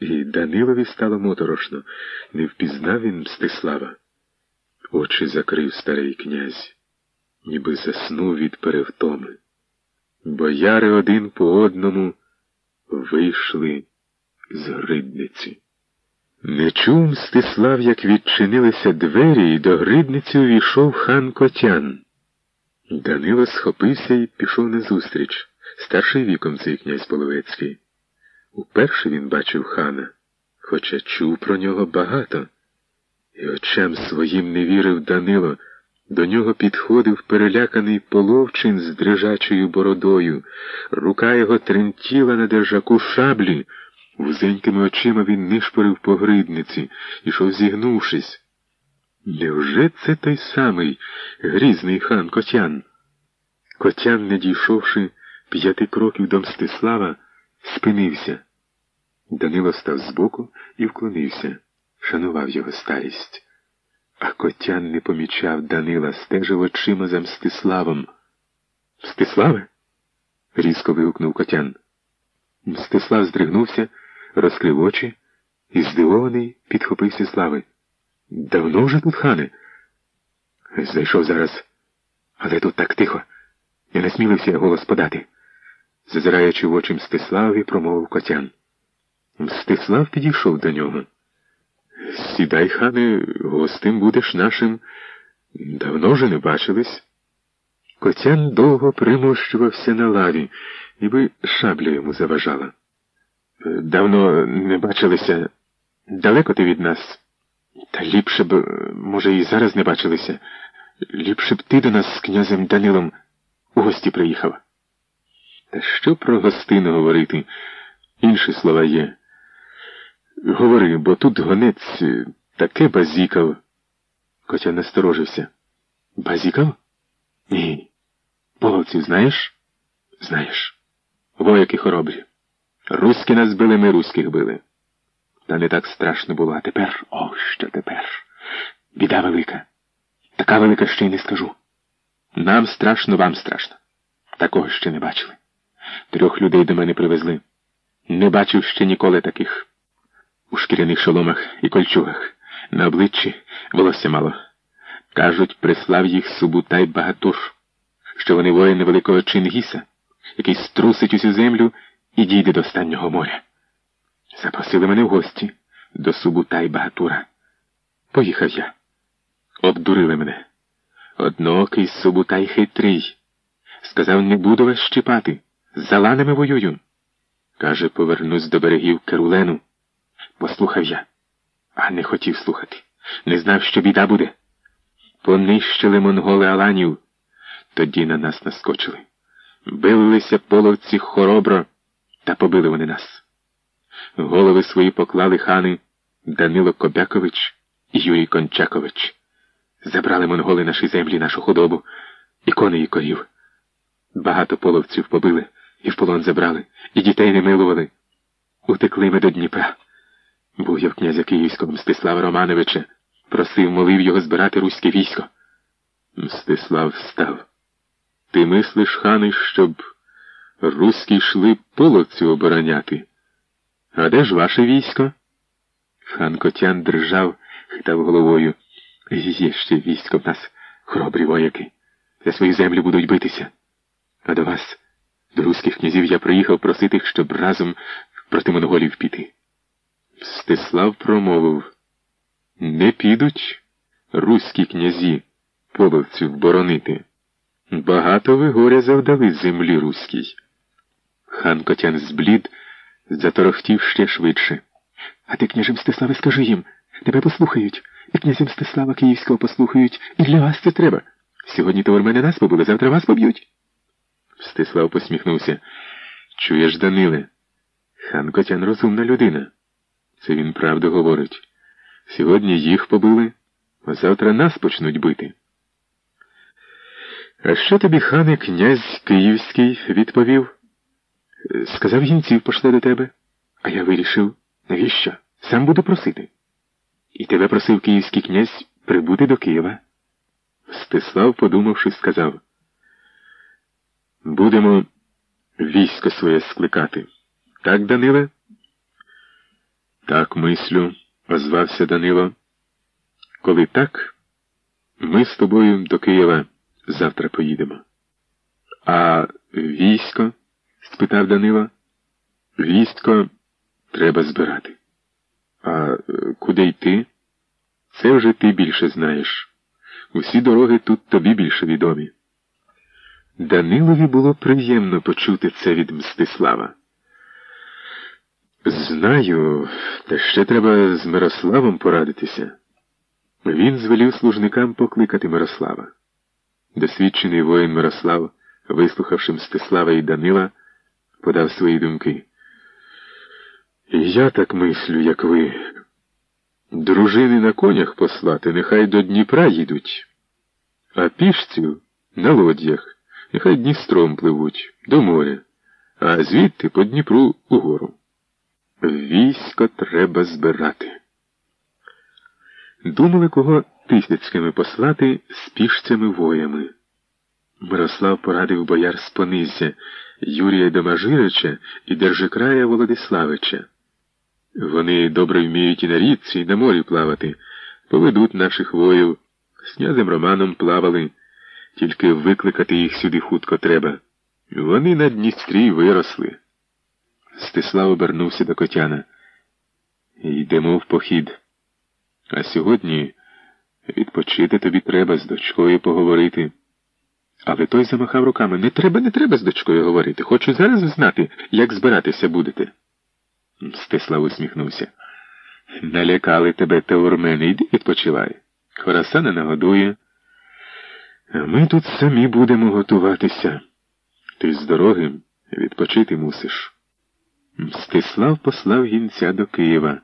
І Данилові стало моторошно, не впізнав він Мстислава. Очі закрив старий князь, ніби заснув від перевтоми. Бояри один по одному вийшли з гридниці. Не чув Мстислав, як відчинилися двері, і до гридниці увійшов хан Котян. Данило схопився і пішов назустріч, старший віком цей князь Половецький. Уперше він бачив хана, хоча чув про нього багато, і очам своїм не вірив Данило. До нього підходив переляканий половчин з дрижачою бородою, рука його тремтіла на держаку шаблі. Вузенькими очима він нишпорив по гридниці, ішов зігнувшись. Невже це той самий грізний хан Котян? Котян, не дійшовши п'яти кроків до Мстислава, спинився. Данило став збоку і вклонився, шанував його старість. А Котян не помічав Данила, стежив очима за Мстиславом. Мстиславе? різко вигукнув Котян. Мстислав здригнувся, розкрив очі і, здивований, підхопився слави. Давно вже тут, хане? Зайшов зараз, але тут так тихо. Я не смілився голос подати. Зазираючи в очі Мстиславі, промовив Котян. Мстислав підійшов до нього. Сідай, хане, гостим будеш нашим. Давно вже не бачились. Котян довго примощувався на лаві, ніби шабля йому заважала. Давно не бачилися. Далеко ти від нас. Та ліпше б, може, і зараз не бачилися. Ліпше б ти до нас з князем Данилом у гості приїхав. Та що про гостину говорити? Інші слова є. Говори, бо тут гонець таке базікав. Котя насторожився. Базікав? Ні. Половців знаєш? Знаєш. Вояки хоробрі. Руські нас били, ми руських били. Та не так страшно було, а тепер, о, що тепер. Біда велика. Така велика, що й не скажу. Нам страшно, вам страшно. Такого ще не бачили. Трьох людей до мене привезли. Не бачив ще ніколи таких. У шкіряних шоломах і кольчугах. На обличчі волосся мало. Кажуть, прислав їх Субутай Багатуш, що вони воїни великого Чингіса, який струсить усю землю і дійде до останнього моря. Запросили мене в гості до Субутай Багатура. Поїхав я. Обдурили мене. Одноокий Субутай хитрий. Сказав, не буду вас щіпати. З заланами воюю. Каже, повернусь до берегів Керулену. Послухав я, а не хотів слухати. Не знав, що біда буде. Понищили монголи Аланів. Тоді на нас наскочили. Билися половці хоробро, та побили вони нас. Голови свої поклали хани Данило Кобякович і Юрій Кончакович. Забрали монголи наші землі, нашу худобу і коней і корів. Багато половців побили і в полон забрали, і дітей не милували. Утекли ми до Дніпра. Був я князя Київського Мстислава Романовича, просив, молив його збирати руське військо. Мстислав встав. Ти мислиш, хани, щоб руські йшли половцю обороняти? А де ж ваше військо? Хан Котян дрижав, хитав головою. Є ще військо в нас, хоробрі вояки. За свої землі будуть битися. А до вас, до руських князів, я приїхав просити, щоб разом проти монголів піти. Стислав промовив не підуть руські князі половців боронити. Багато ви горя завдали землі руській. Хан Котян зблід, заторохтів ще швидше. А ти, княже Мстиславе, скажи їм, тебе послухають, і князя Мстислава Київського послухають, і для вас це треба. Сьогодні то мене нас побили, завтра вас поб'ють. Мстислав посміхнувся. Чуєш, Даниле? Хан Котян розумна людина. Це він правду говорить. Сьогодні їх побили, а завтра нас почнуть бити. А що тобі, хане, князь Київський відповів? Сказав гінців пошле до тебе. А я вирішив, навіщо? Сам буду просити. І тебе просив київський князь прибути до Києва. Стислав, подумавши, сказав. Будемо військо своє скликати. Так, Даниле? Так мислю, озвався Данило. Коли так, ми з тобою до Києва завтра поїдемо. А військо? спитав Данило. Військо треба збирати. А е, куди йти? Це вже ти більше знаєш. Усі дороги тут тобі більше відомі. Данилові було приємно почути це від Мстислава. Знаю, та ще треба з Мирославом порадитися. Він звелів служникам покликати Мирослава. Досвідчений воїн Мирослав, вислухавши Мстислава і Данила, подав свої думки. Я так мислю, як ви. Дружини на конях послати, нехай до Дніпра їдуть, а пішців на лодях, нехай Дністром пливуть до моря, а звідти по Дніпру угору. Військо треба збирати. Думали, кого тисяцькими послати з пішцями воями. Мирослав порадив бояр з Понизя, Юрія Домажирича і Держикрая Володиславича. Вони добре вміють і на річці, і на морі плавати, поведуть наших воїв. З князем Романом плавали, тільки викликати їх сюди хутко треба. Вони на Дністрі виросли. Стислав обернувся до Котяна. Йдемо в похід. А сьогодні відпочити тобі треба з дочкою поговорити. Але той замахав руками не треба, не треба з дочкою говорити. Хочу зараз знати, як збиратися будете. Стислав усміхнувся. Налякали тебе таурмени, йди відпочивай. Хораса не нагодує. Ми тут самі будемо готуватися. Ти з дороги відпочити мусиш. Мстислав послав гінця до Києва.